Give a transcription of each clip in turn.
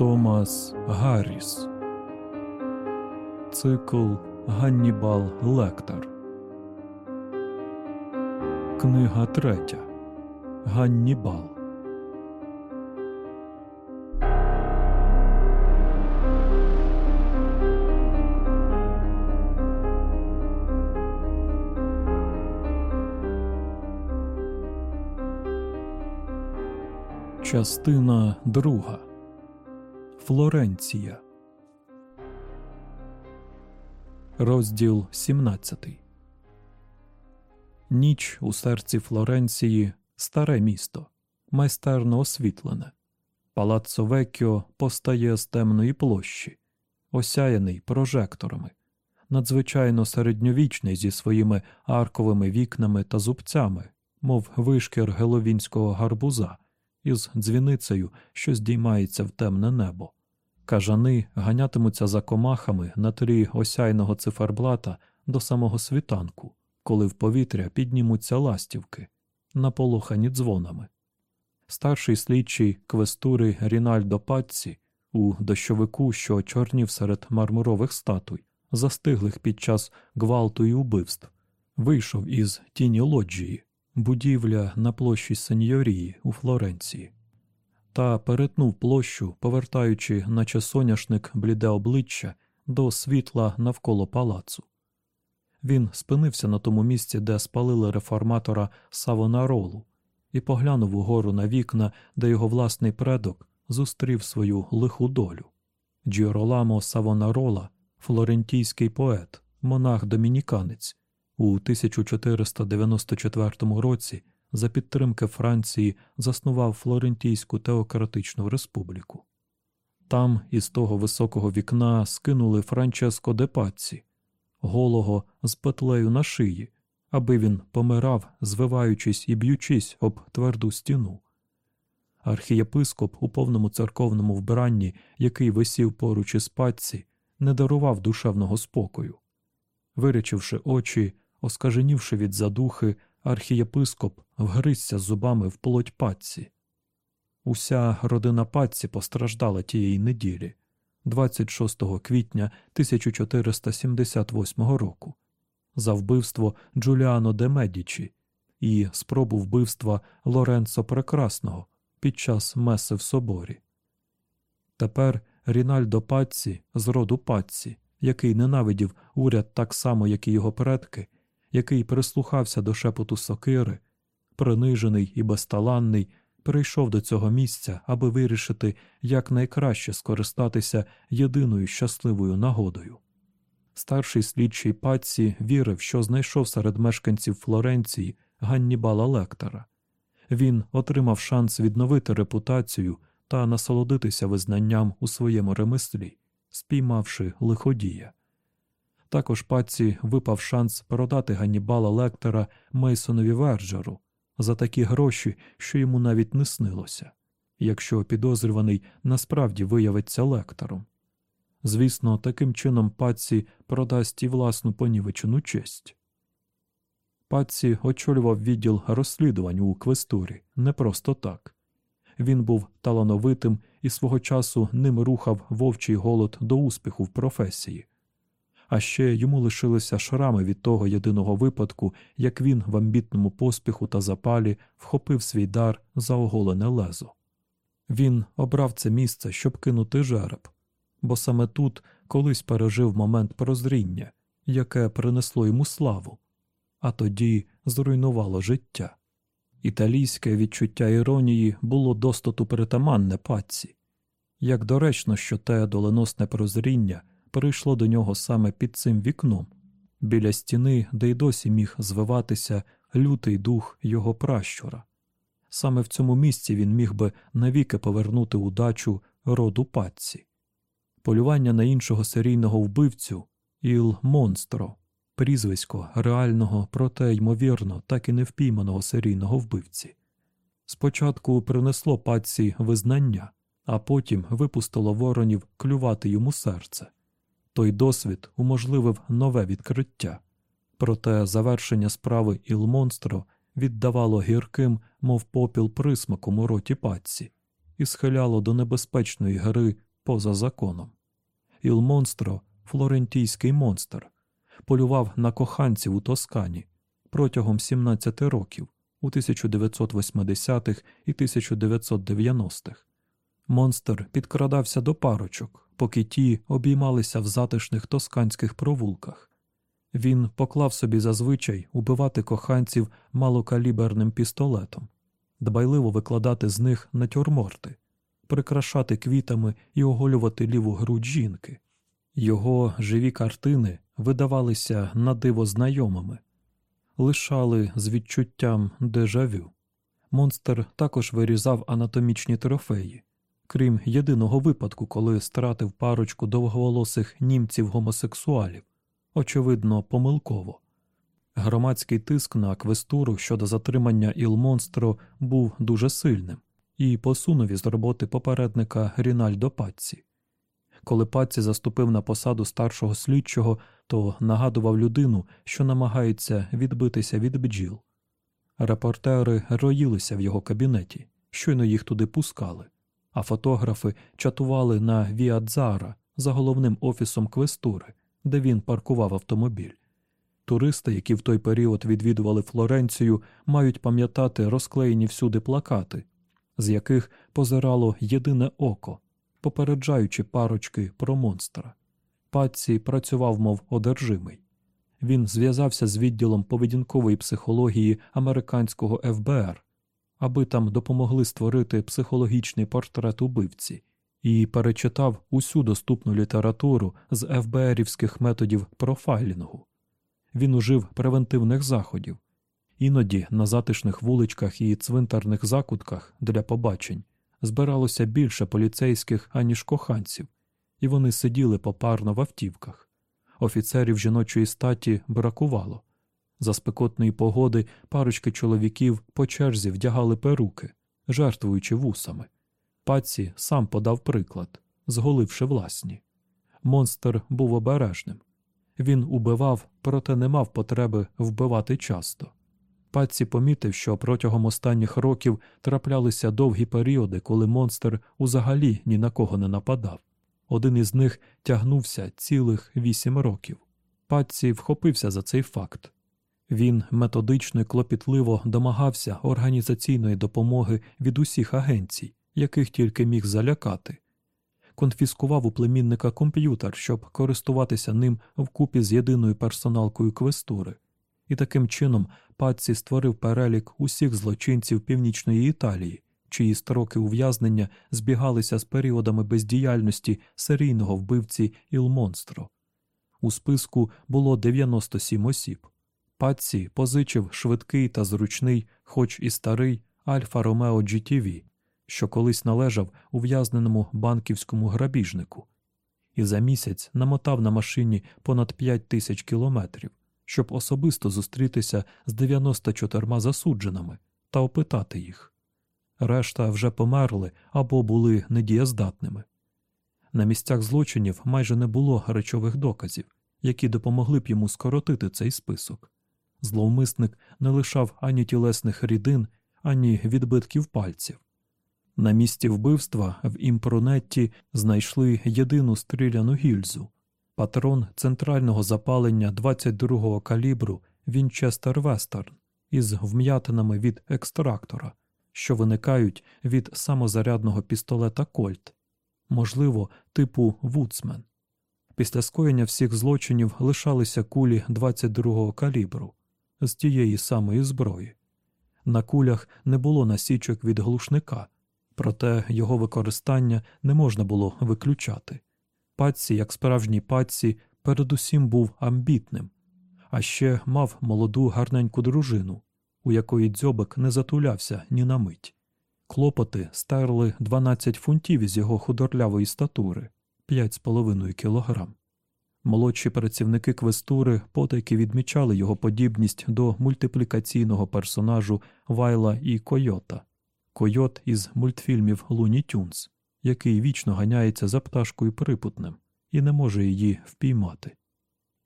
Томас Гарріс. Цикл Ганнібал Лектор. Книга третя. Ганнібал. Частина друга. Флоренція. Розділ 17. Ніч у серці Флоренції старе місто, майстерно освітлене. Палаццо Веккіо постає з темної площі, осяяний прожекторами, надзвичайно середньовічний зі своїми арковими вікнами та зубцями, мов вишкір геловінського гарбуза із дзвіницею, що здіймається в темне небо. Кажани ганятимуться за комахами на тлі осяйного циферблата до самого світанку, коли в повітря піднімуться ластівки, наполохані дзвонами. Старший слідчий квестури Рінальдо Патці у дощовику, що чорнів серед мармурових статуй, застиглих під час гвалту і убивств, вийшов із тіні лоджії, будівля на площі Сеньорії у Флоренції, та перетнув площу, повертаючи, наче соняшник бліде обличчя до світла навколо палацу. Він спинився на тому місці, де спалили реформатора Савонаролу, і поглянув угору на вікна, де його власний предок зустрів свою лиху долю. Джіроламо Савонарола, флорентійський поет, монах-домініканець, у 1494 році за підтримки Франції заснував Флорентійську теократичну республіку. Там із того високого вікна скинули Франческо де Паці, голого з петлею на шиї, аби він помирав, звиваючись і б'ючись об тверду стіну. Архієпископ у повному церковному вбранні, який висів поруч із патці, не дарував душевного спокою. Вирячивши очі, оскаженівши від задухи, архієпископ вгризся зубами в плоть патці. Уся родина патці постраждала тієї неділі, 26 квітня 1478 року, за вбивство Джуліано де Медічі і спробу вбивства Лоренцо Прекрасного під час меси в соборі. Тепер Рінальдо Патці з роду Патці, який ненавидів уряд так само, як і його предки, який прислухався до шепоту сокири, принижений і безталанний, прийшов до цього місця, аби вирішити, як найкраще скористатися єдиною щасливою нагодою. Старший слідчий Патсі вірив, що знайшов серед мешканців Флоренції Ганнібала Лектора. Він отримав шанс відновити репутацію та насолодитися визнанням у своєму ремеслі, спіймавши лиходія. Також паці випав шанс продати Ганнібала Лектора Мейсонові Верджеру за такі гроші, що йому навіть не снилося, якщо підозрюваний насправді виявиться лектором. Звісно, таким чином паці продасть і власну понівечену честь. Паці очолював відділ розслідувань у квестурі не просто так. Він був талановитим і свого часу ним рухав вовчий голод до успіху в професії. А ще йому лишилися шрами від того єдиного випадку, як він в амбітному поспіху та запалі вхопив свій дар за оголене лезо. Він обрав це місце, щоб кинути жереб, бо саме тут колись пережив момент прозріння, яке принесло йому славу, а тоді зруйнувало життя. Італійське відчуття іронії було достату притаманне паці. Як доречно, що те доленосне прозріння перейшло до нього саме під цим вікном, біля стіни, де й досі міг звиватися лютий дух його пращура. Саме в цьому місці він міг би навіки повернути удачу роду патці. Полювання на іншого серійного вбивцю Іл Монстро, прізвисько реального, проте ймовірно, так і не впійманого серійного вбивці. Спочатку принесло патці визнання, а потім випустило воронів клювати йому серце. Той досвід уможливив нове відкриття, проте завершення справи Ілмонстро віддавало гірким, мов попіл присмаком у роті патці, і схиляло до небезпечної гри поза законом. Іл Монстро, флорентійський монстр, полював на коханців у Тоскані протягом 17 років у 1980-х і 1990-х. Монстр підкрадався до парочок, поки ті обіймалися в затишних тосканських провулках. Він поклав собі зазвичай убивати коханців малокаліберним пістолетом, дбайливо викладати з них натюрморти, прикрашати квітами і оголювати ліву грудь жінки. Його живі картини видавалися надиво знайомими, лишали з відчуттям дежавю. Монстр також вирізав анатомічні трофеї, крім єдиного випадку, коли стратив парочку довговолосих німців-гомосексуалів, очевидно, помилково. Громадський тиск на квестуру щодо затримання Іл-Монстро був дуже сильним і посунув із роботи попередника Рінальдо Патці. Коли Патці заступив на посаду старшого слідчого, то нагадував людину, що намагається відбитися від бджіл. Репортери роїлися в його кабінеті, щойно їх туди пускали, а фотографи чатували на Віадзара за головним офісом квестури, де він паркував автомобіль. Туристи, які в той період відвідували Флоренцію, мають пам'ятати розклеєні всюди плакати, з яких позирало єдине око, попереджаючи парочки про монстра. Патці працював, мов одержимий. Він зв'язався з відділом поведінкової психології американського ФБР, аби там допомогли створити психологічний портрет убивці, і перечитав усю доступну літературу з ФБРівських методів профайлінгу. Він ужив превентивних заходів. Іноді на затишних вуличках і цвинтарних закутках для побачень збиралося більше поліцейських, аніж коханців, і вони сиділи попарно в автівках. Офіцерів жіночої статі бракувало. За спекотної погоди парочки чоловіків по черзі вдягали перуки, жертвуючи вусами. Паці сам подав приклад, зголивши власні. Монстр був обережним. Він убивав, проте не мав потреби вбивати часто. Патці помітив, що протягом останніх років траплялися довгі періоди, коли монстр узагалі ні на кого не нападав. Один із них тягнувся цілих вісім років. Патці вхопився за цей факт. Він методично і клопітливо домагався організаційної допомоги від усіх агенцій, яких тільки міг залякати. Конфіскував у племінника комп'ютер, щоб користуватися ним вкупі з єдиною персоналкою квестури, і таким чином Патці створив перелік усіх злочинців Північної Італії, чиї строки ув'язнення збігалися з періодами бездіяльності серійного вбивці Ілмонстро. У списку було 97 осіб. Патці позичив швидкий та зручний, хоч і старий Альфа Ромео GTV, що колись належав ув'язненому банківському грабіжнику, і за місяць намотав на машині понад 5 тисяч кілометрів, щоб особисто зустрітися з 94 засудженими та опитати їх. Решта вже померли або були недієздатними. На місцях злочинів майже не було речових доказів, які допомогли б йому скоротити цей список. Зловмисник не лишав ані тілесних рідин, ані відбитків пальців. На місці вбивства в Імпрунеті знайшли єдину стріляну гільзу, патрон центрального запалення 22-го калібру Вінчестер Вестерн із вм'ятинами від екстрактора, що виникають від самозарядного пістолета Кольт, можливо, типу Вудсмен. Після скоєння всіх злочинів лишалися кулі 22-го калібру з тієї самої зброї. На кулях не було насічок від глушника, проте його використання не можна було виключати. Патсі, як справжній патсі, передусім був амбітним, а ще мав молоду гарненьку дружину, у якої дзьобик не затулявся ні на мить. Клопоти стерли 12 фунтів із його худорлявої статури 5,5 кілограм. Молодші працівники квестури потайки відмічали його подібність до мультиплікаційного персонажу Вайла І. Койота, Койот із мультфільмів Луні Тюнс, який вічно ганяється за пташкою прудконогим і не може її впіймати.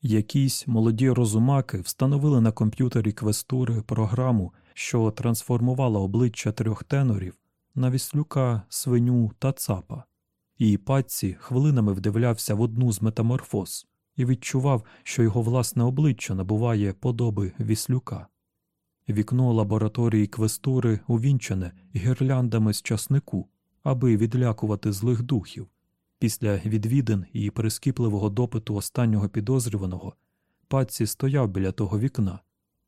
Якісь молоді розумаки встановили на комп'ютері квестури програму, що трансформувала обличчя трьох тенорів на віслюка, свиню та цапа, і патці хвилинами вдивлявся в одну з метаморфоз і відчував, що його власне обличчя набуває подоби віслюка. Вікно лабораторії квестури увінчене гірляндами з часнику, аби відлякувати злих духів. Після відвідин і прискіпливого допиту останнього підозрюваного патці стояв біля того вікна,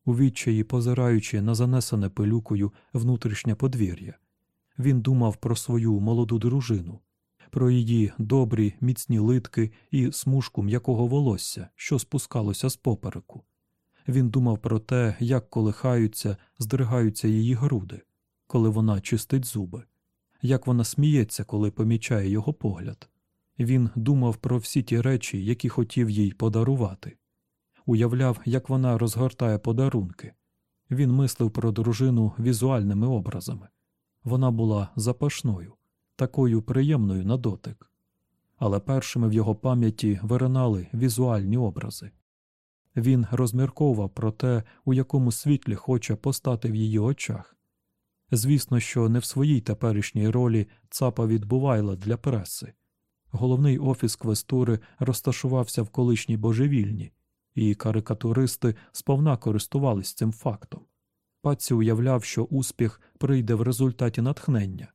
у відчаї позираючи на занесене пилюкою внутрішнє подвір'я. Він думав про свою молоду дружину, про її добрі, міцні литки і смужку м'якого волосся, що спускалося з попереку. Він думав про те, як колихаються, здригаються її груди, коли вона чистить зуби, як вона сміється, коли помічає його погляд. Він думав про всі ті речі, які хотів їй подарувати, уявляв, як вона розгортає подарунки. Він мислив про дружину візуальними образами. Вона була запашною, такою приємною на дотик. Але першими в його пам'яті виринали візуальні образи. Він розмірковував про те, у якому світлі хоче постати в її очах. Звісно, що не в своїй теперішній ролі цапа відбувайла для преси. Головний офіс квестури розташувався в колишній божевільні, і карикатуристи сповна користувались цим фактом. Паці уявляв, що успіх прийде в результаті натхнення.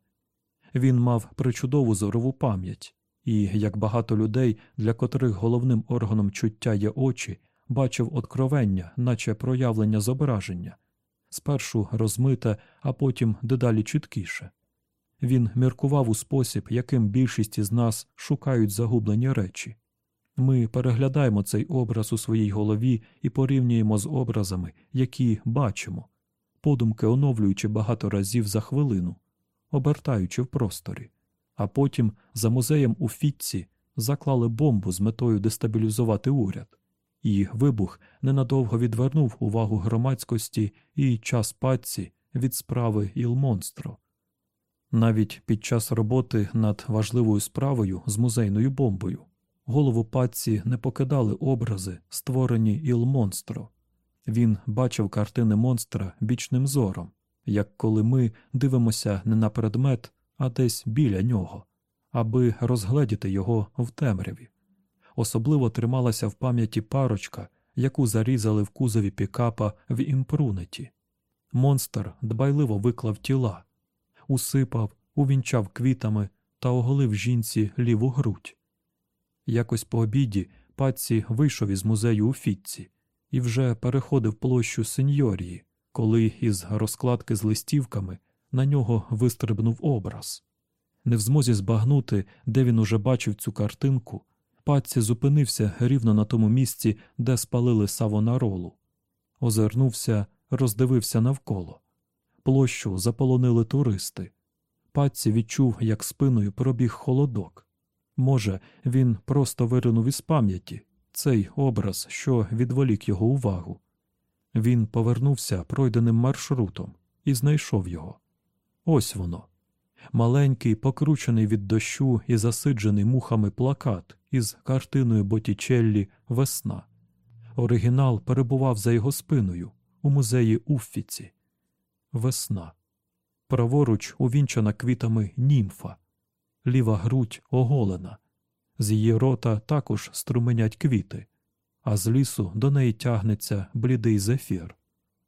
Він мав причудову зорову пам'ять, і, як багато людей, для котрих головним органом чуття є очі, бачив откровення, наче проявлення зображення, спершу розмите, а потім дедалі чіткіше. Він міркував у спосіб, яким більшість із нас шукають загублені речі. Ми переглядаємо цей образ у своїй голові і порівнюємо з образами, які бачимо, подумки оновлюючи багато разів за хвилину, обертаючи в просторі, а потім за музеєм у Фітці заклали бомбу з метою дестабілізувати уряд, і вибух ненадовго відвернув увагу громадськості і час патці від справи Ілмонстро. Навіть під час роботи над важливою справою з музейною бомбою голову патці не покидали образи, створені Ілмонстро. Він бачив картини монстра бічним зором, як коли ми дивимося не на предмет, а десь біля нього, аби розгледіти його в темряві. Особливо трималася в пам'яті парочка, яку зарізали в кузові пікапа в імпрунеті. Монстр дбайливо виклав тіла, усипав, увінчав квітами та оголив жінці ліву грудь. Якось по обіді паці вийшов із музею у Фітці і вже переходив площу сеньорії, коли із розкладки з листівками на нього вистрибнув образ. Не в змозі збагнути, де він уже бачив цю картинку, паці зупинився рівно на тому місці, де спалили савонаролу. Озирнувся, роздивився навколо. Площу заполонили туристи. Патці відчув, як спиною пробіг холодок. Може, він просто виринув із пам'яті цей образ, що відволік його увагу. Він повернувся пройденим маршрутом і знайшов його. Ось воно. Маленький, покручений від дощу і засиджений мухами плакат із картиною Боттічеллі Весна. Оригінал перебував за його спиною у музеї Уффіці. Весна. Праворуч увінчана квітами німфа, ліва грудь оголена, з її рота також струменять квіти, а з лісу до неї тягнеться блідий зефір.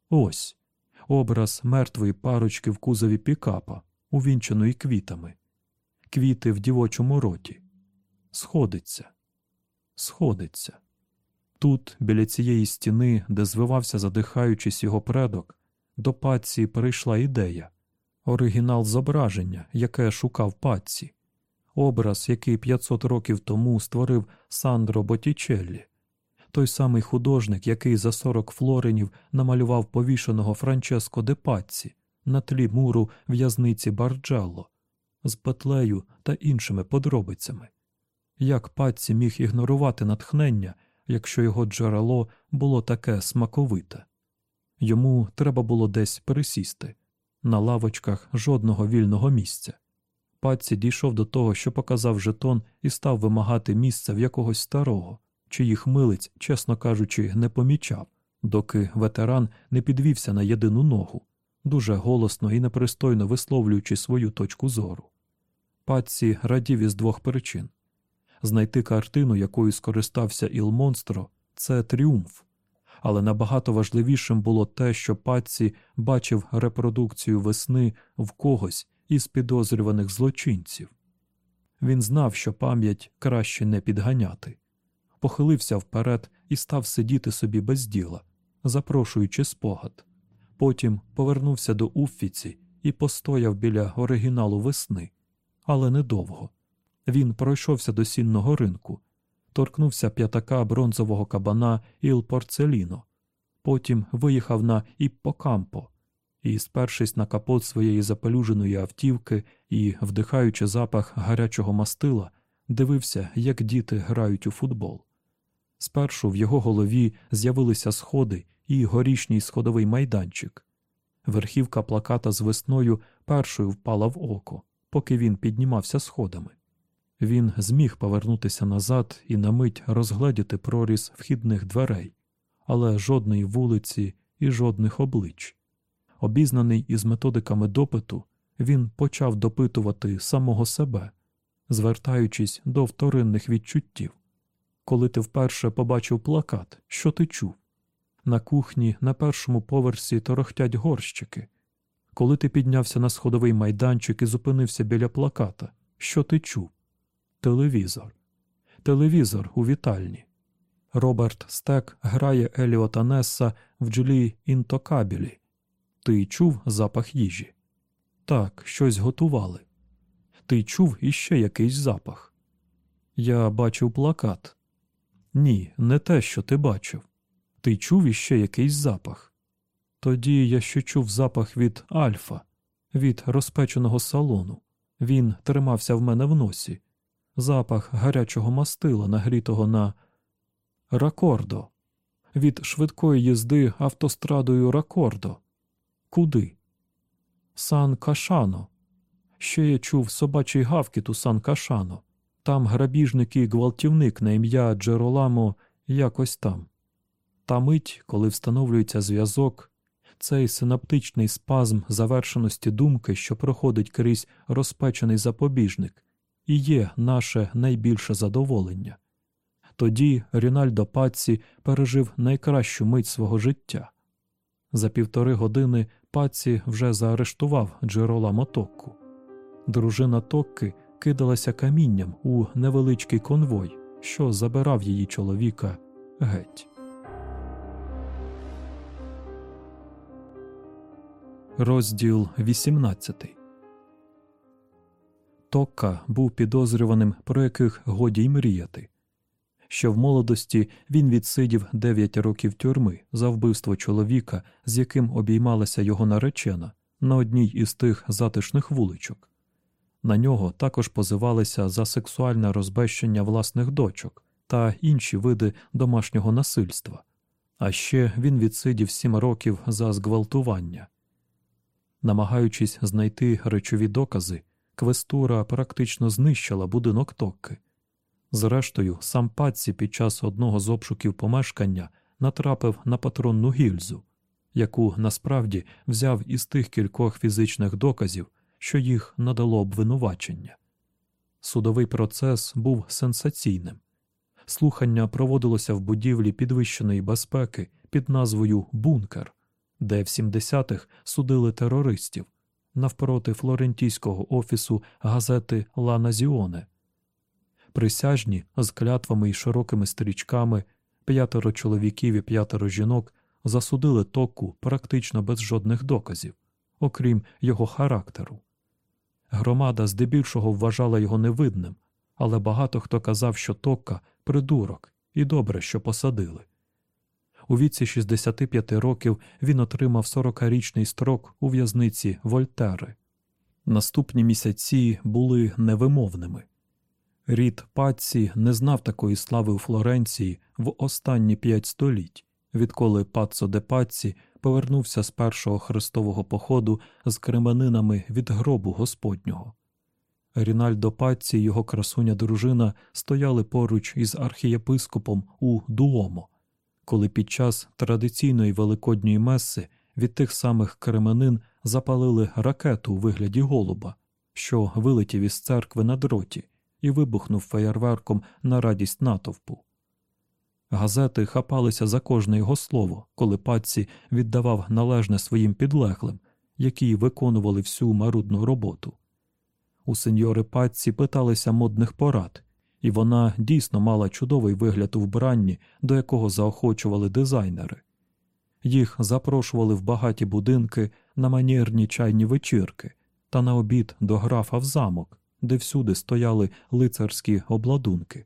Ось образ мертвої парочки в кузові пікапа, увінчаної квітами, квіти в дівочому роті. Сходиться, сходиться. Тут, біля цієї стіни, де звивався, задихаючись його предок, до паці перейшла ідея оригінал зображення, яке шукав паці, образ, який 500 років тому створив Сандро Боттічеллі, той самий художник, який за 40 флоренів намалював повішеного Франческо де Паці на тлі муру в'язниці Барджалло з петлею та іншими подробицями. Як паці міг ігнорувати натхнення, якщо його джерело було таке смаковите? Йому треба було десь пересісти, на лавочках жодного вільного місця. Патці дійшов до того, що показав жетон і став вимагати місця в якогось старого, чиїх милиць, чесно кажучи, не помічав, доки ветеран не підвівся на єдину ногу, дуже голосно і непристойно висловлюючи свою точку зору. Патсі радів із двох причин знайти картину, якою скористався Іл Монстро, це тріумф. Але набагато важливішим було те, що Патсі бачив репродукцію весни в когось із підозрюваних злочинців. Він знав, що пам'ять краще не підганяти, похилився вперед і став сидіти собі без діла, запрошуючи спогад. Потім повернувся до Уффіці і постояв біля оригіналу весни, але недовго. Він пройшовся до сінного ринку, торкнувся п'ятака бронзового кабана Іл Порцеліно, потім виїхав на Іппокампо і, спершись на капот своєї запелюженої автівки і, вдихаючи запах гарячого мастила, дивився, як діти грають у футбол. Спершу в його голові з'явилися сходи і горішній сходовий майданчик. Верхівка плаката з весною першою впала в око, поки він піднімався сходами. Він зміг повернутися назад і на мить розгледіти проріз вхідних дверей, але жодної вулиці і жодних облич. Обізнаний із методиками допиту, він почав допитувати самого себе, звертаючись до вторинних відчуттів. Коли ти вперше побачив плакат, що ти чув? На кухні на першому поверсі торохтять горщики. Коли ти піднявся на сходовий майданчик і зупинився біля плаката, що ти чув? Телевізор. Телевізор у вітальні. Роберт Стек грає Еліота Несса в джлі інтокабілі. Ти чув запах їжі? Так, щось готували. Ти чув іще якийсь запах? Я бачив плакат. Ні, не те, що ти бачив. Ти чув іще якийсь запах? Тоді я ще чув запах від Альфа, від розпеченого салону. Він тримався в мене в носі, запах гарячого мастила, нагрітого на Ракордо, від швидкої їзди автострадою Ракордо. Куди? Сан Кашано. Ще я чув собачий гавкіт у Сан Кашано. Там грабіжник і гвалтівник на ім'я Джероламо якось там. Та мить, коли встановлюється зв'язок, цей синаптичний спазм завершеності думки, що проходить крізь розпечений запобіжник, і є наше найбільше задоволення. Тоді Рінальдо Паці пережив найкращу мить свого життя. За півтори години Паці вже заарештував Джерола Мотокку. Дружина Токки кидалася камінням у невеличкий конвой, що забирав її чоловіка геть. Розділ 18 Токка був підозрюваним, про яких годі й мріяти. Що в молодості він відсидів 9 років тюрми за вбивство чоловіка, з яким обіймалася його наречена на одній із тих затишних вуличок. На нього також позивалися за сексуальне розбещення власних дочок та інші види домашнього насильства, а ще він відсидів сім років за зґвалтування. Намагаючись знайти речові докази, квестура практично знищила будинок Токки. Зрештою, сам Патсі під час одного з обшуків помешкання натрапив на патронну гільзу, яку насправді взяв із тих кількох фізичних доказів, що їх надало обвинувачення. Судовий процес був сенсаційним. Слухання проводилося в будівлі підвищеної безпеки під назвою Бункер, де в 70-х судили терористів навпроти флорентійського офісу газети Ла Назіоне. Присяжні з клятвами і широкими стрічками п'ятеро чоловіків і п'ятеро жінок засудили току практично без жодних доказів, окрім його характеру. Громада здебільшого вважала його невидним, але багато хто казав, що Токка придурок, і добре, що посадили. У віці 65 років він отримав 40-річний строк у в'язниці Вольтери. Наступні місяці були невимовними. Рід Паці не знав такої слави у Флоренції в останні п'ять століть, відколи Паццо де Паці повернувся з першого хрестового походу з кременинами від гробу Господнього. Рінальдо Паці і його красуня дружина стояли поруч із архієпископом у Дуомо, коли під час традиційної великодньої меси від тих самих кременин запалили ракету у вигляді голуба, що вилетів із церкви на дроті і вибухнув феєрверком на радість натовпу. Газети хапалися за кожне його слово, коли паці віддавав належне своїм підлеглим, які виконували всю марудну роботу. У сеньори паці питалися модних порад, і вона дійсно мала чудовий вигляд у вбранні, до якого заохочували дизайнери. Їх запрошували в багаті будинки на манірні чайні вечірки та на обід до графа в замок, де всюди стояли лицарські обладунки.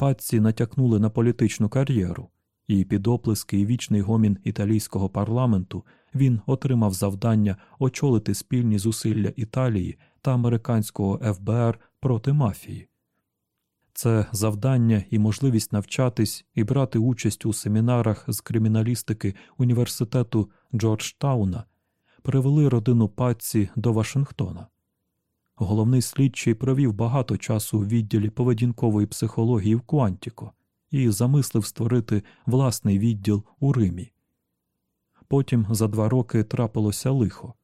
Патці натякнули на політичну кар'єру, і під оплески і вічний гомін італійського парламенту він отримав завдання очолити спільні зусилля Італії та американського ФБР проти мафії. Це завдання і можливість навчатись і брати участь у семінарах з криміналістики університету Джорджтауна привели родину Патці до Вашингтона. Головний слідчий провів багато часу у відділі поведінкової психології в Куантіко і замислив створити власний відділ у Римі. Потім за два роки трапилося лихо.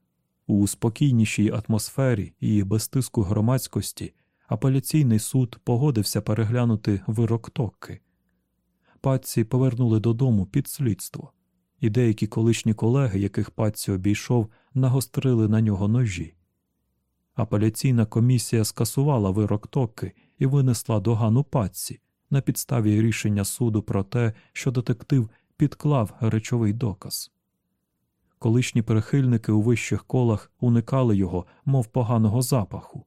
У спокійнішій атмосфері і без тиску громадськості апеляційний суд погодився переглянути вирок Токки. Патці повернули додому під слідство, і деякі колишні колеги, яких Патці обійшов, нагострили на нього ножі. Апеляційна комісія скасувала вирок Токки і винесла догану Патці на підставі рішення суду про те, що детектив підклав речовий доказ. Колишні прихильники у вищих колах уникали його, мов поганого запаху.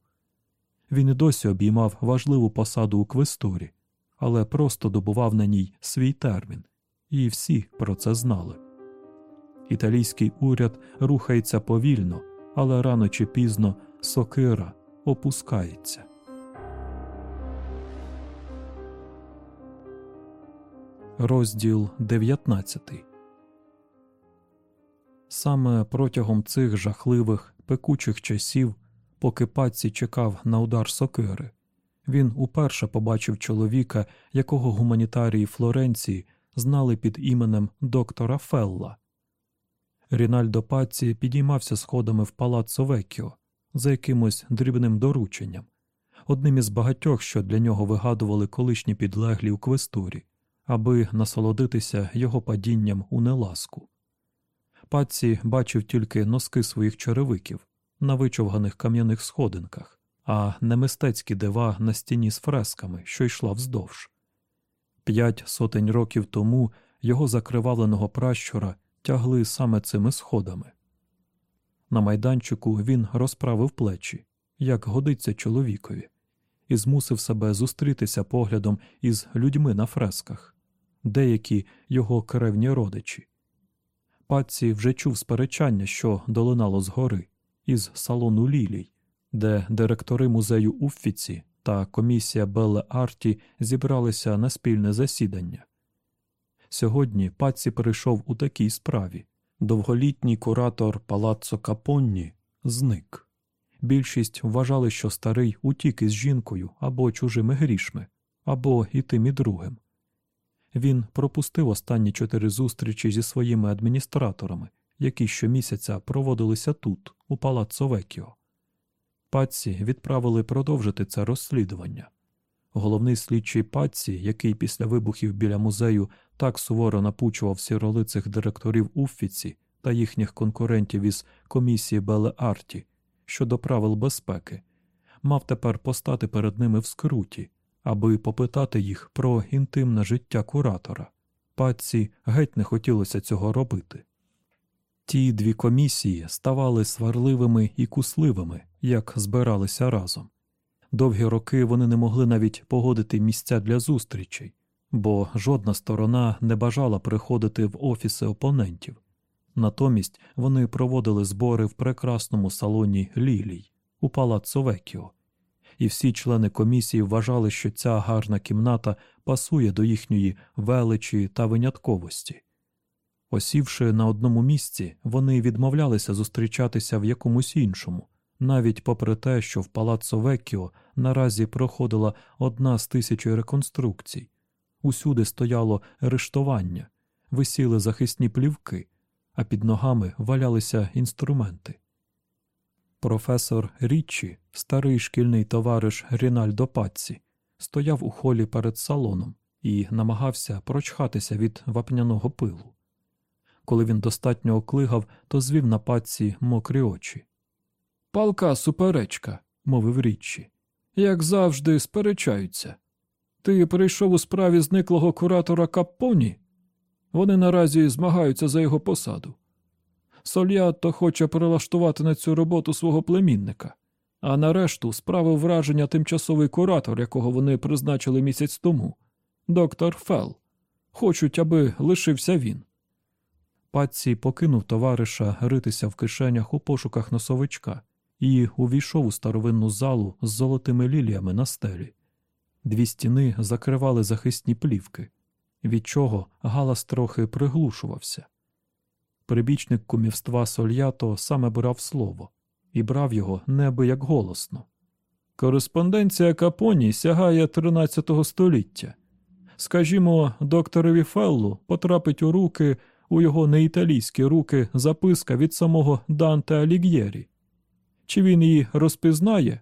Він і досі обіймав важливу посаду у квестурі, але просто добував на ній свій термін, і всі про це знали. Італійський уряд рухається повільно, але рано чи пізно сокира опускається. Розділ 19 Саме протягом цих жахливих пекучих часів, поки паці чекав на удар сокири, він уперше побачив чоловіка, якого гуманітарії Флоренції знали під іменем доктора Фелла. Рінальдо Паці підіймався сходами в палаццо Веккіо за якимось дрібним дорученням, одним із багатьох, що для нього вигадували колишні підлеглі у квестурі, аби насолодитися його падінням у неласку. Паці бачив тільки носки своїх черевиків на вичовганих кам'яних сходинках, а не мистецькі дива на стіні з фресками, що йшла вздовж. П'ять сотень років тому його закриваленого пращура тягли саме цими сходами. На майданчику він розправив плечі, як годиться чоловікові, і змусив себе зустрітися поглядом із людьми на фресках, деякі його кревні родичі. Патці вже чув сперечання, що долинало згори, із салону Лілій, де директори музею Уффіці та комісія Белле Арті зібралися на спільне засідання. Сьогодні Патці перейшов у такій справі довголітній куратор Палаццо Капонні зник. Більшість вважали, що старий утік із жінкою або чужими грішми, або і тим і другим. Він пропустив останні чотири зустрічі зі своїми адміністраторами, які щомісяця проводилися тут, у Палаццо Векіо. Патці відправили продовжити це розслідування. Головний слідчий Патці, який після вибухів біля музею так суворо напучував сіролицих директорів Уффіці та їхніх конкурентів із комісії Беле Арті щодо правил безпеки, мав тепер постати перед ними в скруті, аби попитати їх про інтимне життя куратора. Патці геть не хотілося цього робити. Ті дві комісії ставали сварливими і кусливими, як збиралися разом. Довгі роки вони не могли навіть погодити місця для зустрічей, бо жодна сторона не бажала приходити в офіси опонентів. Натомість вони проводили збори в прекрасному салоні Лілій у Палаццо Векіо, і всі члени комісії вважали, що ця гарна кімната пасує до їхньої величі та винятковості. Осівши на одному місці, вони відмовлялися зустрічатися в якомусь іншому, навіть попри те, що в Палаццо Веккіо наразі проходила одна з тисячі реконструкцій, усюди стояло рештування, висіли захисні плівки, а під ногами валялися інструменти. Професор Річчі, старий шкільний товариш Рінальдо Патці, стояв у холі перед салоном і намагався прочхатися від вапняного пилу. Коли він достатньо оклигав, то звів на патці мокрі очі. Палка суперечка, мовив Річчі. Як завжди, сперечаються. Ти прийшов у справі зниклого куратора Капоні? Вони наразі змагаються за його посаду. Сольятто хоче прилаштувати на цю роботу свого племінника, а нарешту справив враження тимчасовий куратор, якого вони призначили місяць тому, доктор Фелл. Хочуть, аби лишився він. Патці покинув товариша ритися в кишенях у пошуках носовичка і увійшов у старовинну залу з золотими ліліями на стелі. Дві стіни закривали захисні плівки, від чого галас трохи приглушувався. Прибічник кумівства Сольято саме брав слово і брав його неабияк голосно. Кореспонденція Капоні сягає 13 століття. Скажімо, докторові Феллу потрапить у руки, у його неіталійські руки записка від самого Данте Аліг'єрі. Чи він її розпізнає?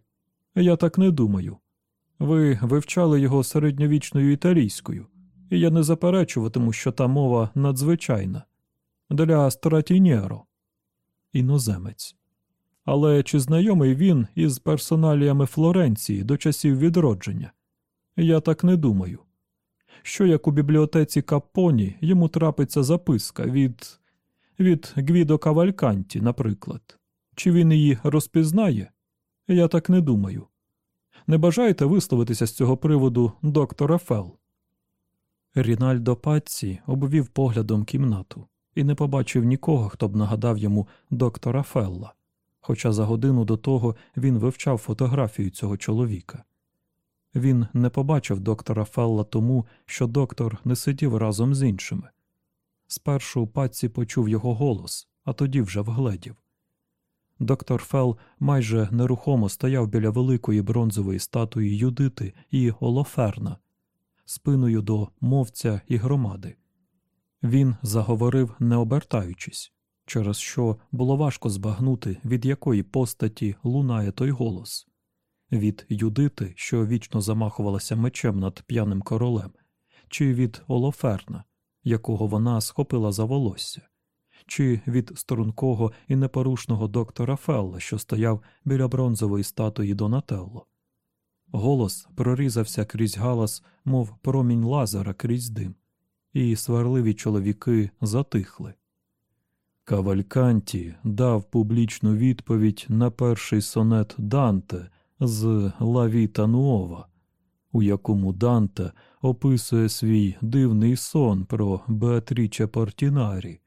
Я так не думаю. Ви вивчали його середньовічною італійською, і я не заперечуватиму, що та мова надзвичайна для Стратінєро, іноземець. Але чи знайомий він із персоналіями Флоренції до часів відродження? Я так не думаю. Що як у бібліотеці Капоні йому трапиться записка від від Гвідо Кавальканті, наприклад, чи він її розпізнає? Я так не думаю. Не бажаєте висловитися з цього приводу доктора Фелл? Рінальдо Патці обвів поглядом кімнату і не побачив нікого, хто б нагадав йому доктора Фелла, хоча за годину до того він вивчав фотографію цього чоловіка. Він не побачив доктора Фелла тому, що доктор не сидів разом з іншими. Спершу Патці почув його голос, а тоді вже вгледів. Доктор Фелл майже нерухомо стояв біля великої бронзової статуї Юдити і Олоферна, спиною до мовця і громади. Він заговорив, не обертаючись, через що було важко збагнути, від якої постаті лунає той голос від Юдити, що вічно замахувалася мечем над п'яним королем, чи від Олоферна, якого вона схопила за волосся, чи від стрункого і непорушного доктора Фелла, що стояв біля бронзової статуї Донателло. Голос прорізався крізь галас, мов промінь лазера крізь дим і сварливі чоловіки затихли. Кавальканті дав публічну відповідь на перший сонет Данте з Лавіта Нуова, у якому Данте описує свій дивний сон про Беатріче Портінарі,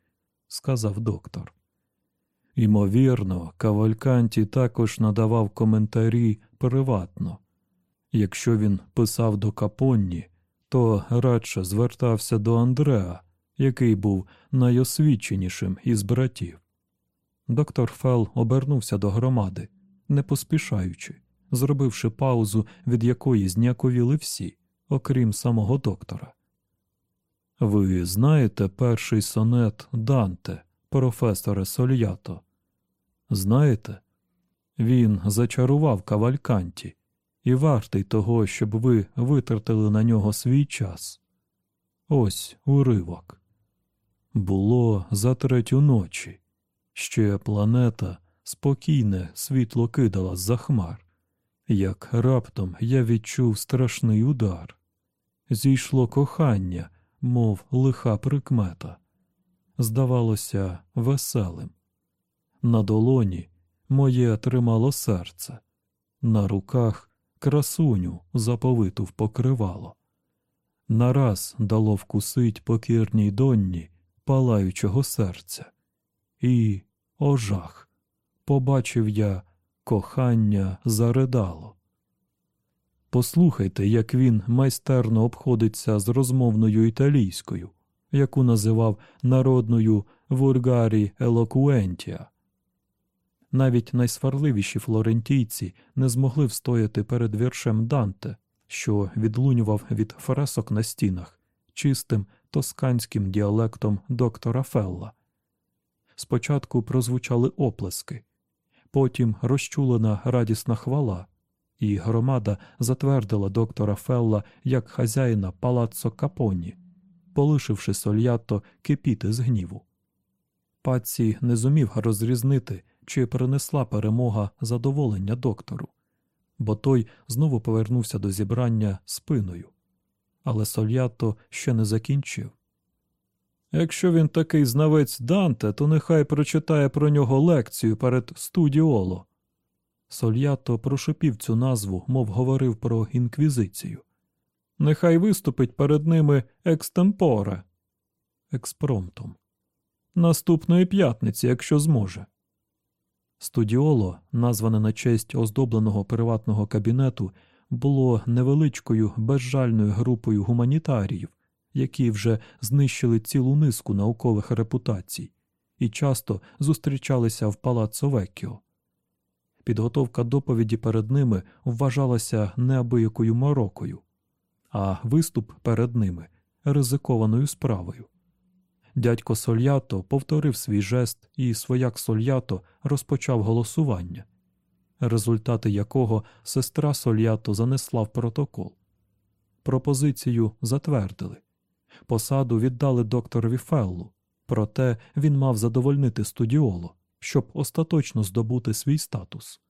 сказав доктор. Імовірно, Кавальканті також надавав коментарі приватно. Якщо він писав до Капонні, то радше звертався до Андреа, який був найосвіченішим із братів. Доктор Фел обернувся до громади, не поспішаючи, зробивши паузу, від якої зняковіли всі, окрім самого доктора. Ви знаєте перший сонет Данте, професоре Сольято? Знаєте? Він зачарував кавальканті і вартий того, щоб ви витратили на нього свій час. Ось уривок. Було за третю ночі. Ще планета спокійне світло кидала з за хмар, як раптом я відчув страшний удар. Зійшло кохання, мов лиха прикмета. Здавалося, веселим. На долоні моє тримало серце, на руках красуню заповиту в покривало. Нараз дало вкусить покірній донні палаючого серця. І, о жах, побачив я, кохання заридало. Послухайте, як він майстерно обходиться з розмовною італійською, яку називав народною вургарі елокуентія. Навіть найсварливіші флорентійці не змогли встояти перед віршем Данте, що відлунював від фресок на стінах, чистим тосканським діалектом доктора Фелла. Спочатку прозвучали оплески, Потім розчулена радісна хвала, і громада затвердила доктора Фелла як хазяїна палаццо Капоні, полишивши сольято кипіти з гніву. Паці не зумів розрізнити, чи принесла перемога задоволення доктору, бо той знову повернувся до зібрання спиною. Але Сольято ще не закінчив. Якщо він такий знавець Данте, то нехай прочитає про нього лекцію перед студіоло. Сольято прошепів цю назву, мов говорив про інквізицію. Нехай виступить перед ними екстемпоре, експромтом. Наступної п'ятниці, якщо зможе. Студіоло, назване на честь оздобленого приватного кабінету, було невеличкою безжальною групою гуманітаріїв, які вже знищили цілу низку наукових репутацій і часто зустрічалися в Палаццо Веккіо. Підготовка доповіді перед ними вважалася неабиякою морокою, а виступ перед ними ризикованою справою. Дядько Сольято повторив свій жест, і свояк Сольято розпочав голосування, результати якого сестра Сольято занесла в протокол. Пропозицію затвердили. Посаду віддали докторові Феллу, проте він мав задовольнити студіоло, щоб остаточно здобути свій статус.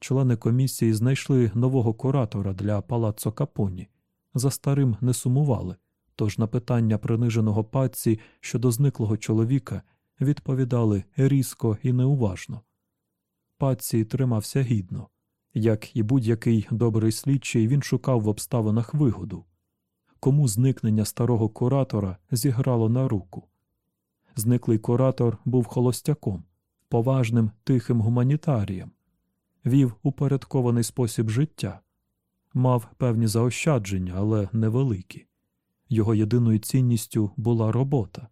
Члени комісії знайшли нового куратора для палаццо Капоні. За старим не сумували, тож на питання приниженого паці щодо зниклого чоловіка відповідали різко і неуважно. Паці тримався гідно. Як і будь-який добрий слідчий, він шукав в обставинах вигоду. Кому зникнення старого куратора зіграло на руку. Зниклий куратор був холостяком, поважним тихим гуманітарієм, вів упорядкований спосіб життя, мав певні заощадження, але невеликі. Його єдиною цінністю була робота,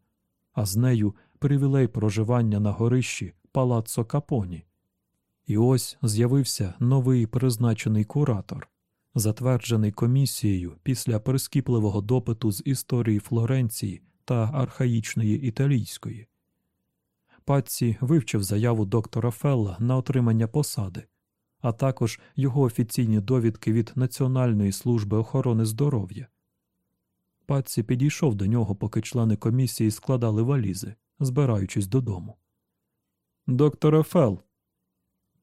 а з нею привілей проживання на горищі Палаццо Капоні. І ось з'явився новий призначений куратор, затверджений комісією після прискіпливого допиту з історії Флоренції та архаїчної італійської. Патці вивчив заяву доктора Фелла на отримання посади, а також його офіційні довідки від Національної служби охорони здоров'я. Патці підійшов до нього, поки члени комісії складали валізи, збираючись додому. Доктора Фелл.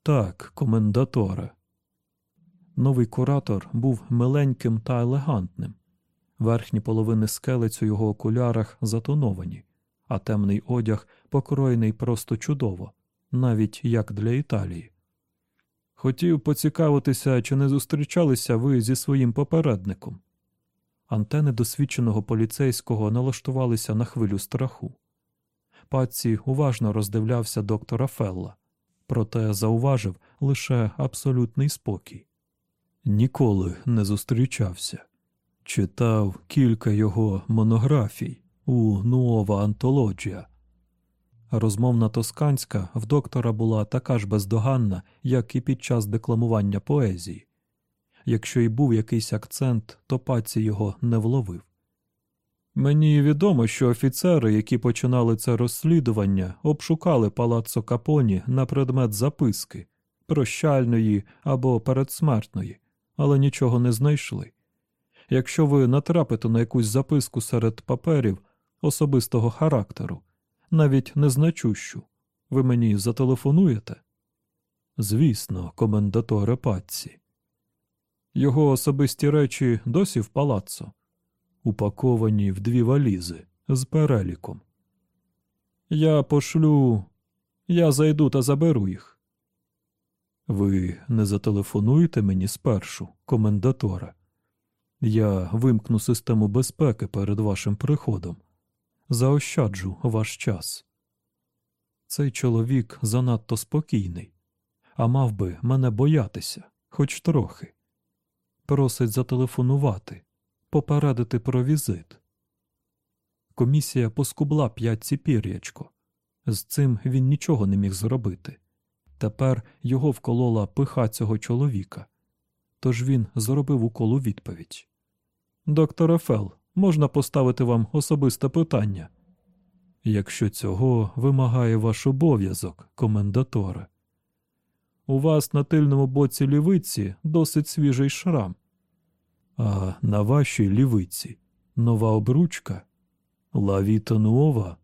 Так, комендаторе. Новий куратор був миленьким та елегантним. Верхні половини скелець у його окулярах затоновані, а темний одяг покроєний просто чудово, навіть як для Італії. Хотів поцікавитися, чи не зустрічалися ви зі своїм попередником. Антени досвідченого поліцейського налаштувалися на хвилю страху. Паці уважно роздивлявся доктора Фелла, проте зауважив лише абсолютний спокій. Ніколи не зустрічався. Читав кілька його монографій у Нуова Антологія. Розмовна тосканська в доктора була така ж бездоганна, як і під час декламування поезії. Якщо й був якийсь акцент, то паці його не вловив. Мені відомо, що офіцери, які починали це розслідування, обшукали палаццо Капоні на предмет записки, прощальної або передсмертної, але нічого не знайшли. Якщо ви натрапите на якусь записку серед паперів особистого характеру, навіть незначущу, ви мені зателефонуєте? Звісно, комендаторе паці. Його особисті речі досі в палаццо, упаковані в дві валізи з переліком. Я пошлю, я зайду та заберу їх. Ви не зателефонуєте мені спершу, комендаторе. Я вимкну систему безпеки перед вашим приходом. Заощаджу ваш час. Цей чоловік занадто спокійний, а мав би мене боятися, хоч трохи. Просить зателефонувати, попередити про візит. Комісія поскубла п'ятці пір'ячко. З цим він нічого не міг зробити. Тепер його вколола пиха цього чоловіка. Тож він зробив укол у відповідь. Доктор Фел, можна поставити вам особисте питання. Якщо цього вимагає ваш обов'язок, комендаторе. у вас на тильному боці лівиці досить свіжий шрам. А на вашій лівиці нова обручка Лавіта нуова.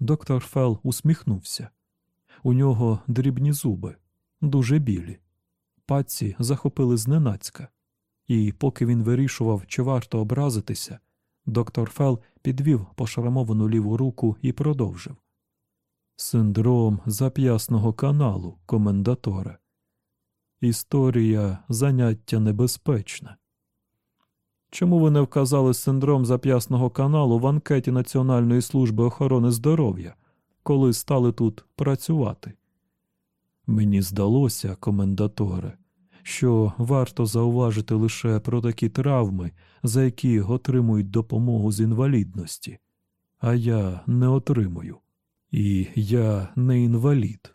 Доктор Фел усміхнувся. У нього дрібні зуби, дуже білі. Паці захопили зненацька, і поки він вирішував, чи варто образитися, доктор Фел підвів пошрамовану ліву руку і продовжив. Синдром зап'ясного каналу, комендаторе. Історія заняття небезпечне. Чому ви не вказали синдром зап'ясного каналу в анкеті Національної служби охорони здоров'я, коли стали тут працювати? Мені здалося, комендаторе, що варто зауважити лише про такі травми, за які отримують допомогу з інвалідності, а я не отримую. І я не інвалід.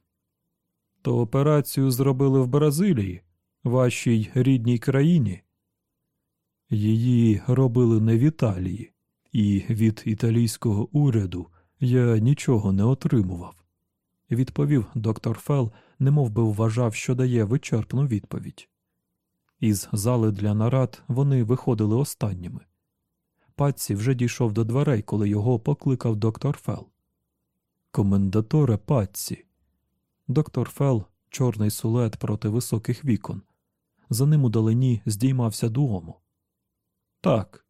То операцію зробили в Бразилії, вашій рідній країні. Її робили не в Італії, і від італійського уряду я нічого не отримував, відповів доктор Фел, немов би вважав, що дає вичерпну відповідь. Із зали для нарад вони виходили останніми. Патсі вже дійшов до дверей, коли його покликав доктор Фел. Комендаторе Патсі. Доктор Фел, чорний сулет проти високих вікон. За ним удалині здіймався дуому. Так,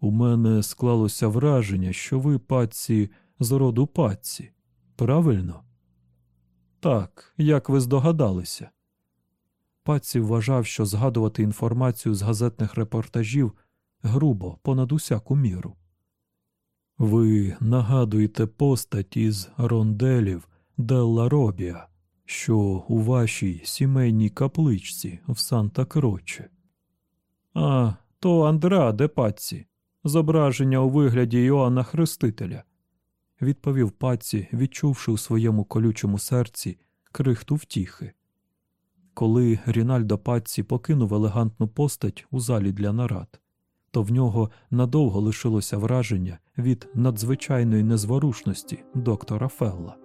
у мене склалося враження, що ви патці з роду патці. Правильно? Так, як ви здогадалися. Патці вважав, що згадувати інформацію з газетних репортажів грубо понад усяку міру. Ви нагадуєте постать із ронделів Делла Робія, що у вашій сімейній капличці в Санта Кроче. А, то Андреа де Паці, зображення у вигляді Іоанна Хрестителя, відповів Паці, відчувши у своєму колючому серці крихту втіхи. Коли Рінальдо Паці покинув елегантну постать у залі для нарад, то в нього надовго лишилося враження від надзвичайної незворушності доктора Фелла.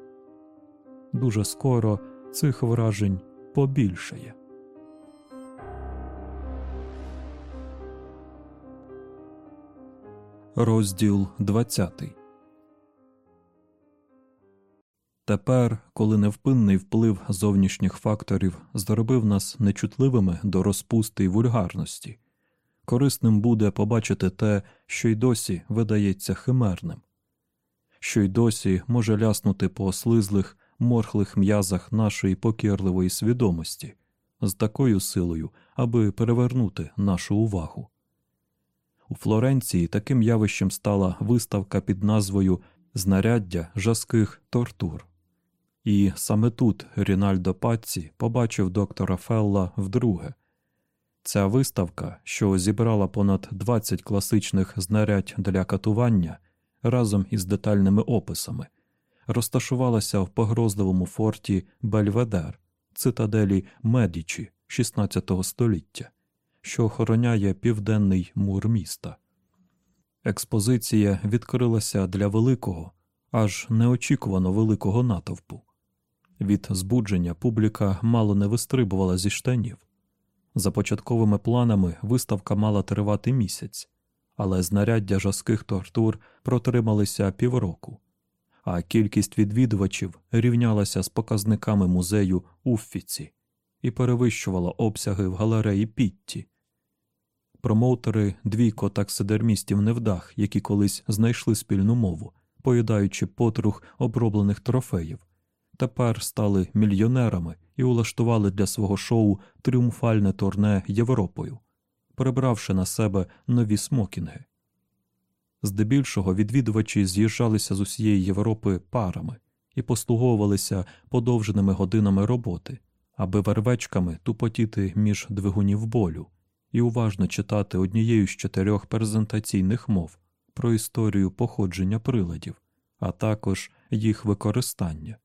Дуже скоро цих вражень побільшає. Розділ 20 Тепер, коли невпинний вплив зовнішніх факторів зробив нас нечутливими до розпусти й вульгарності, корисним буде побачити те, що й досі видається химерним, що й досі може ляснути по слизлих, морхлих м'язах нашої покірливої свідомості з такою силою, аби перевернути нашу увагу. У Флоренції таким явищем стала виставка під назвою Знаряддя жаских тортур. І саме тут Рінальдо Патці побачив доктора Фелла вдруге. Ця виставка, що зібрала понад 20 класичних знарядь для катування разом із детальними описами, розташувалася в погрозливому форті Бельведер, цитаделі Медічі XVI століття що охороняє південний мур міста. Експозиція відкрилася для великого, аж неочікувано великого натовпу. Від збудження публіка мало не вистрибувала зі штанів. За початковими планами виставка мала тривати місяць, але знаряддя жаских тортур протрималися півроку, а кількість відвідувачів рівнялася з показниками музею Уффіці і перевищувала обсяги в галереї Пітті, промоутери двійко таксидермістів невдах, які колись знайшли спільну мову, поїдаючи потрух оброблених трофеїв, тепер стали мільйонерами і улаштували для свого шоу тріумфальне турне Європою, прибравши на себе нові смокінги. Здебільшого відвідувачі з'їжджалися з усієї Європи парами і послуговувалися подовженими годинами роботи, аби вервечками тупотіти між двигунів болю і уважно читати однією з чотирьох презентаційних мов про історію походження приладів, а також їх використання.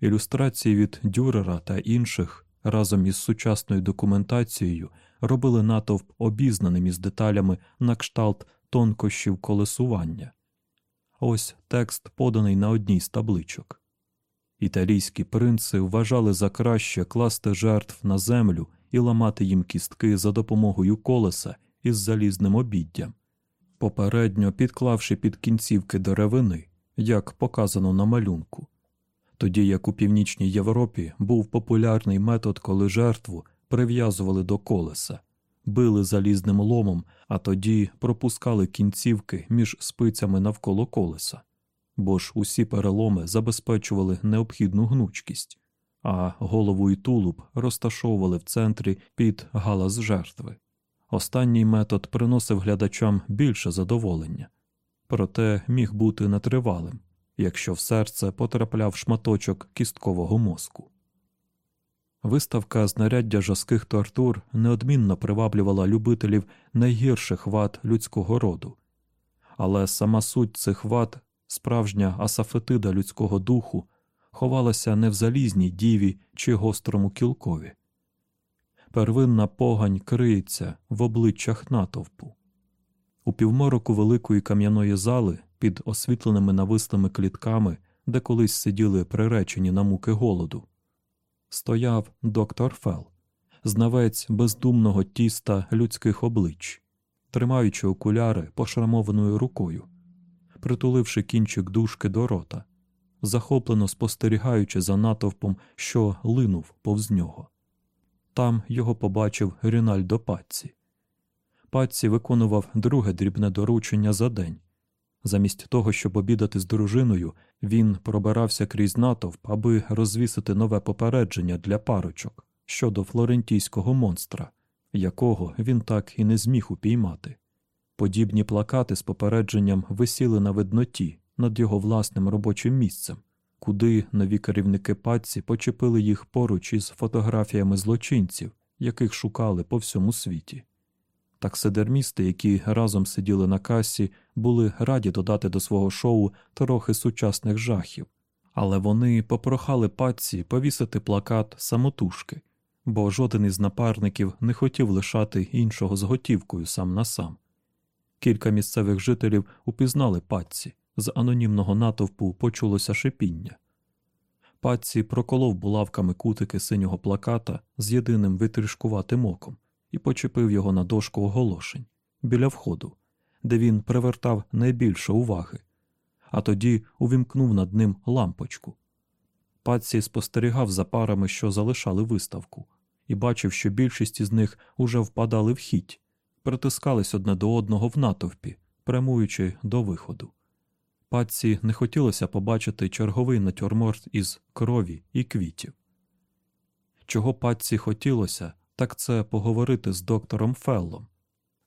Ілюстрації від Дюрера та інших разом із сучасною документацією робили натовп обізнаним із деталями на кшталт тонкощів колесування. Ось текст поданий на одній з табличок. Італійські принци вважали за краще класти жертв на землю і ламати їм кістки за допомогою колеса із залізним обіддям, попередньо підклавши під кінцівки деревини, як показано на малюнку. Тоді як у північній Європі був популярний метод, коли жертву прив'язували до колеса, били залізним ломом, а тоді пропускали кінцівки між спицями навколо колеса, бо ж усі переломи забезпечували необхідну гнучкість, а голову і тулуб розташовували в центрі під галас жертви. Останній метод приносив глядачам більше задоволення, проте міг бути нетривалим, якщо в серце потрапляв шматочок кісткового мозку. Виставка знаряддя жаских тортур неодмінно приваблювала любителів найгірших вад людського роду, але сама суть цих вад, справжня асафетида людського духу, ховалася не в залізній діві чи гострому кілкові. Первинна погань криється в обличчях натовпу. У півмороку великої кам'яної зали під освітленими навислими клітками, де колись сиділи приречені на муки голоду, стояв доктор Фел, знавець бездумного тіста людських облич, тримаючи окуляри пошрамованою рукою, притуливши кінчик дужки до рота, захоплено спостерігаючи за натовпом, що линув повз нього. Там його побачив Рінальдо Патці. Патці виконував друге дрібне доручення за день. Замість того, щоб обідати з дружиною, він пробирався крізь натовп, аби розвісити нове попередження для парочок щодо флорентійського монстра, якого він так і не зміг упіймати. Подібні плакати з попередженням висіли на видноті над його власним робочим місцем, куди нові керівники патці почепили їх поруч із фотографіями злочинців, яких шукали по всьому світі. Таксидермісти, які разом сиділи на касі, були раді додати до свого шоу трохи сучасних жахів, але вони попрохали патці повісити плакат самотужки, бо жоден із напарників не хотів лишати іншого з готівкою сам на сам. Кілька місцевих жителів упізнали патці, з анонімного натовпу почулося шипіння. Патці проколов булавками кутики синього плаката з єдиним витрішкуватим оком і почепив його на дошку оголошень біля входу, де він привертав найбільше уваги, а тоді увімкнув над ним лампочку. Патсі спостерігав за парами, що залишали виставку, і бачив, що більшість із них уже впадали в хіть, притискались одне до одного в натовпі, прямуючи до виходу. Патці не хотілося побачити черговий натюрморт із крові і квітів. Чого патці хотілося, так це поговорити з доктором Феллом.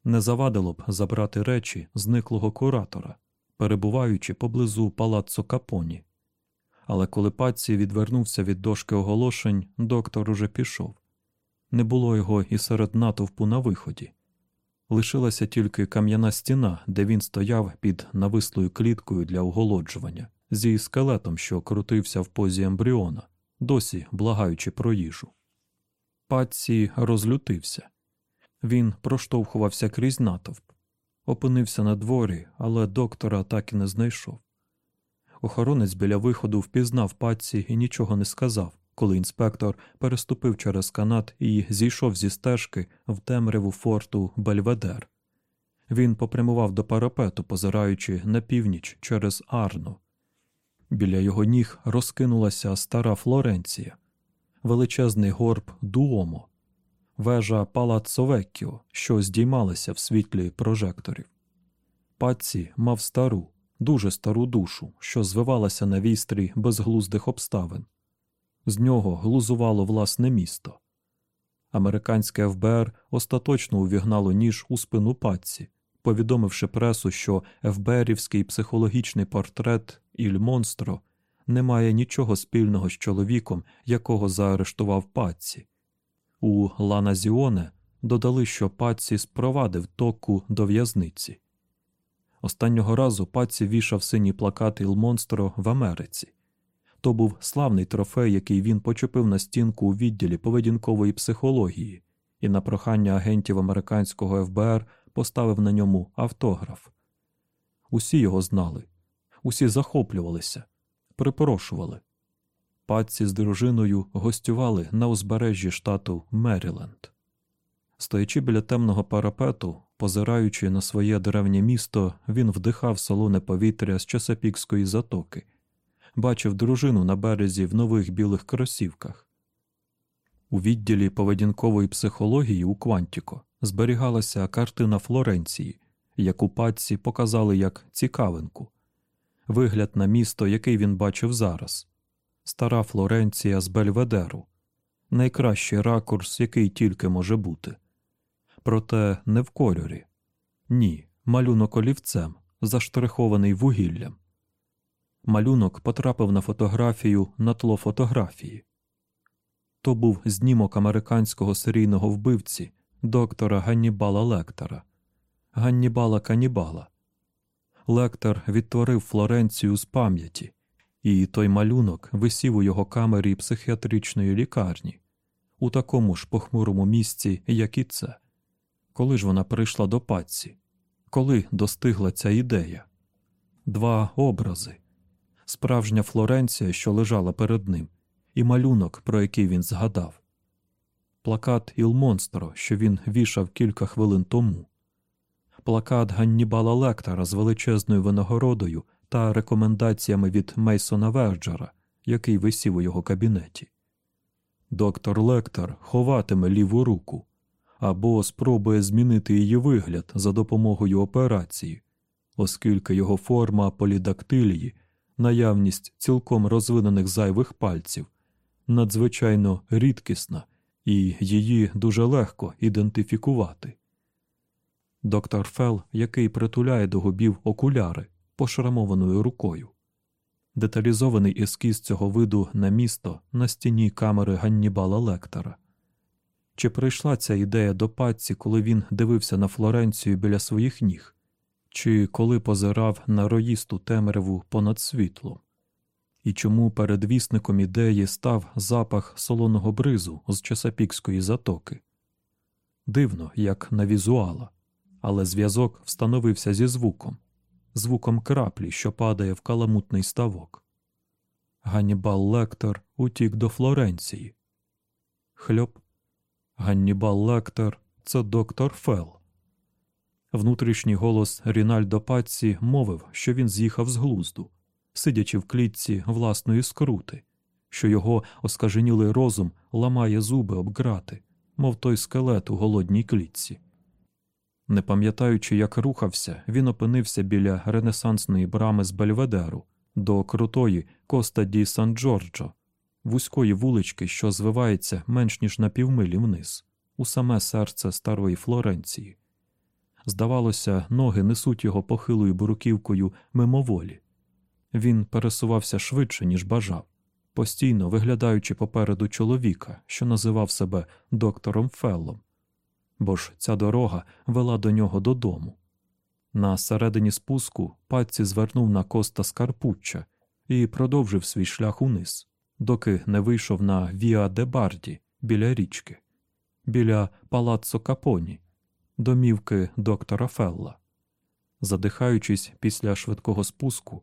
Не завадило б забрати речі зниклого куратора, перебуваючи поблизу палаццо Капоні. Але коли паці відвернувся від дошки оголошень, доктор уже пішов. Не було його і серед натовпу на виході. Лишилася тільки кам'яна стіна, де він стояв під навислою кліткою для оголоджування, зі скелетом, що крутився в позі ембріона, досі благаючи про їжу. Патсі розлютився. Він проштовхувався крізь натовп, опинився на дворі, але доктора так і не знайшов. Охоронець біля виходу впізнав патсі і нічого не сказав, коли інспектор переступив через канат і зійшов зі стежки в темряву форту Бельведер. Він попрямував до парапету, позираючи на північ через Арну. Біля його ніг розкинулася стара Флоренція, величезний горб Дуомо, вежа Палаццо Веккіо, що здіймалася в світлі прожекторів. Паці мав стару, дуже стару душу, що звивалася на вістрі безглуздих обставин. З нього глузувало власне місто. Американське ФБР остаточно увігнало ніж у спину патці, повідомивши пресу, що ФБРівський психологічний портрет Іль Монстро не має нічого спільного з чоловіком, якого заарештував патці. У Ланазіоне додали, що патці спровадив току до в'язниці. Останнього разу патці вішав синій плакат Іл Монстро в Америці. То був славний трофей, який він почепив на стінку у відділі поведінкової психології, і на прохання агентів американського ФБР поставив на ньому автограф. Усі його знали, усі захоплювалися, припрошували. Патці з дружиною гостювали на узбережжі штату Меріленд. Стоячи біля темного парапету, позираючи на своє древнє місто, він вдихав солоне повітря з Чесапікської затоки, бачив дружину на березі в нових білих кросівках. У відділі поведінкової психології у Квантіко зберігалася картина Флоренції, яку патці показали як цікавинку, вигляд на місто, який він бачив зараз стара Флоренція з Бельведеру, найкращий ракурс, який тільки може бути. Проте не в кольорі. Ні, малюнок олівцем, заштрихований вугіллям. Малюнок потрапив на фотографію на тло фотографії. То був знімок американського серійного вбивці доктора Ганнібала Лектора, Ганнібала Канібала. Лектор відтворив Флоренцію з пам'яті, і той малюнок висів у його камері психіатричної лікарні, у такому ж похмурому місці, як і це. Коли ж вона прийшла до паці? Коли достигла ця ідея? Два образи справжня Флоренція, що лежала перед ним, і малюнок, про який він згадав, плакат Іл Монстро, що він вішав кілька хвилин тому, плакат Ганнібала Лектора з величезною винагородою та рекомендаціями від Мейсона Верджера, який висів у його кабінеті. Доктор Лектор ховатиме ліву руку або спробує змінити її вигляд за допомогою операції, оскільки його форма полідактилії, наявність цілком розвинених зайвих пальців, надзвичайно рідкісна і її дуже легко ідентифікувати. Доктор Фел, який притуляє до губів окуляри пошрамованою рукою. Деталізований ескіз цього виду на місто на стіні камери Ганнібала Лектора. Чи прийшла ця ідея до патці, коли він дивився на Флоренцію біля своїх ніг, чи коли позирав на роїсту темряву понад світлом? І чому передвісником ідеї став запах солоного бризу з Чесапікської затоки? Дивно, як на візуала, але зв'язок встановився зі звуком, звуком краплі, що падає в каламутний ставок. Ганнібал Лектор утік до Флоренції. Хльоп Ганнібал Лектор це доктор Фел. Внутрішній голос Рінальдо Патці мовив, що він з'їхав з глузду, сидячи в клітці власної скрути, що його оскаженілий розум ламає зуби об грати, мов той скелет у голодній клітці. Не пам'ятаючи, як рухався, він опинився біля ренесансної брами з Бельведеру до крутої Коста ді Сан Джорджо, вузької вулички, що звивається менш ніж на півмилі вниз, у саме серце старої Флоренції. Здавалося, ноги несуть його похилою буруківкою мимоволі. Він пересувався швидше, ніж бажав, постійно виглядаючи попереду чоловіка, що називав себе доктором Феллом, бо ж ця дорога вела до нього додому. На середині спуску патці звернув на коста Скарпучча і продовжив свій шлях униз доки не вийшов на Віа де Барді біля річки, біля палаццо Капоні, домівки доктора Фелла. Задихаючись після швидкого спуску,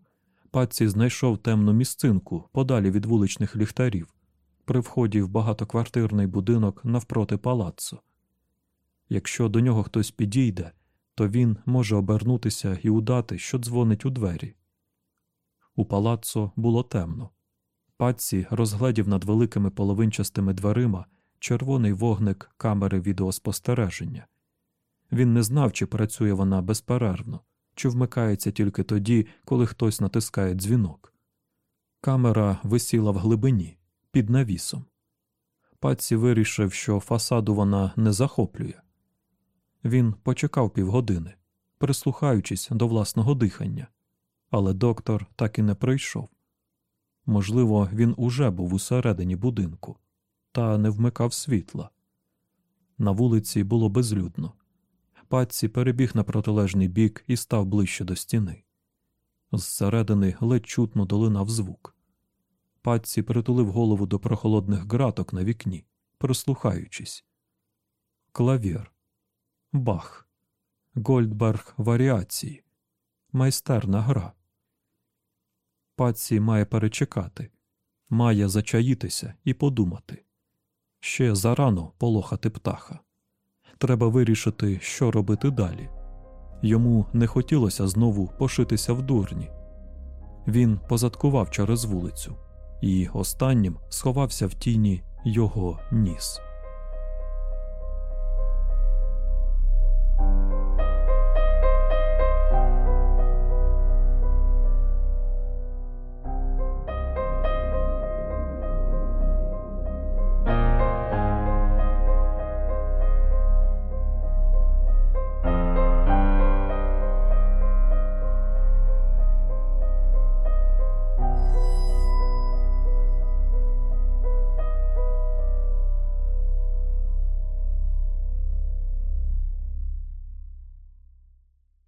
Патці знайшов темну місцинку подалі від вуличних ліхтарів, при вході в багатоквартирний будинок навпроти палаццо. Якщо до нього хтось підійде, то він може обернутися і удати, що дзвонить у двері. У палаццо було темно. Патсі розгледів над великими половинчастими дверима червоний вогник камери відеоспостереження. Він не знав, чи працює вона безперервно, чи вмикається тільки тоді, коли хтось натискає дзвінок. Камера висіла в глибині, під навісом. Патсі вирішив, що фасаду вона не захоплює. Він почекав півгодини, прислухаючись до власного дихання, але доктор так і не прийшов. Можливо, він уже був усередині будинку, та не вмикав світла. На вулиці було безлюдно. Патці перебіг на протилежний бік і став ближче до стіни. Зсередини ледь чутно долинав звук. Патці притулив голову до прохолодних ґраток на вікні, прислухаючись. Клавір, Бах, Гольдберг варіації, майстерна гра. Паці має перечекати. Має зачаїтися і подумати. Ще зарано полохати птаха. Треба вирішити, що робити далі. Йому не хотілося знову пошитися в дурні. Він позадкував через вулицю, і останнім сховався в тіні його ніс.